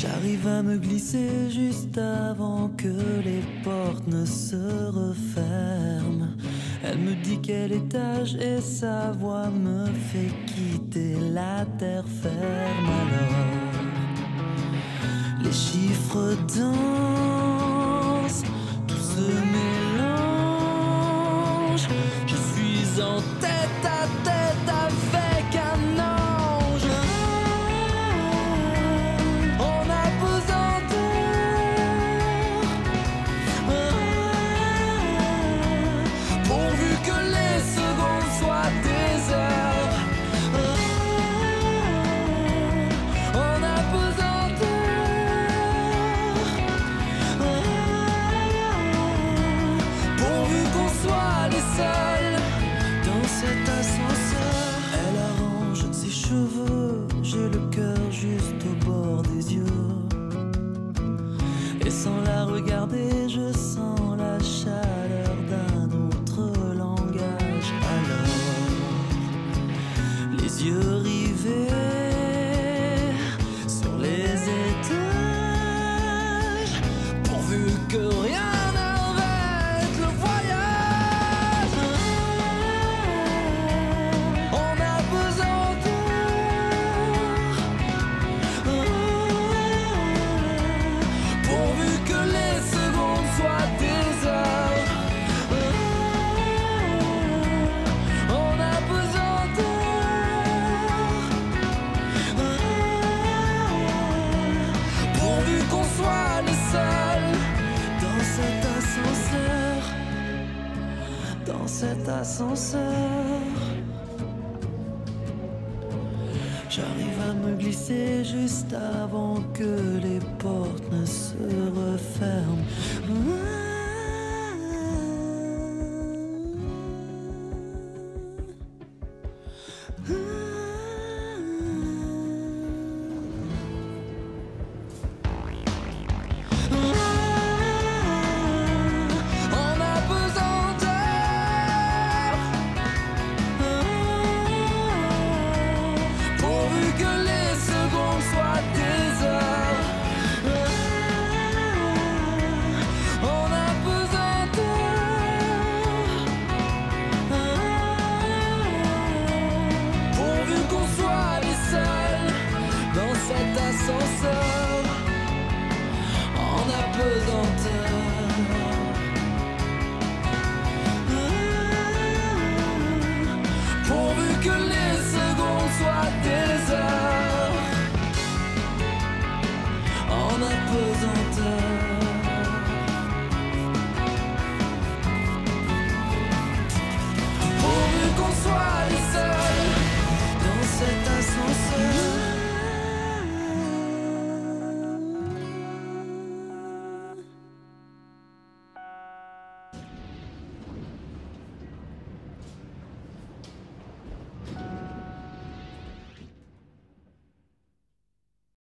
J'arrive à me glisser juste avant que les portes ne se referment. Elle me dit quel étage et sa voix me fait quitter la terre ferme alors. Les chiffres dans Et sans la regarder, je sens cet ascenseur. J'arrive à me glisser juste avant que les portes.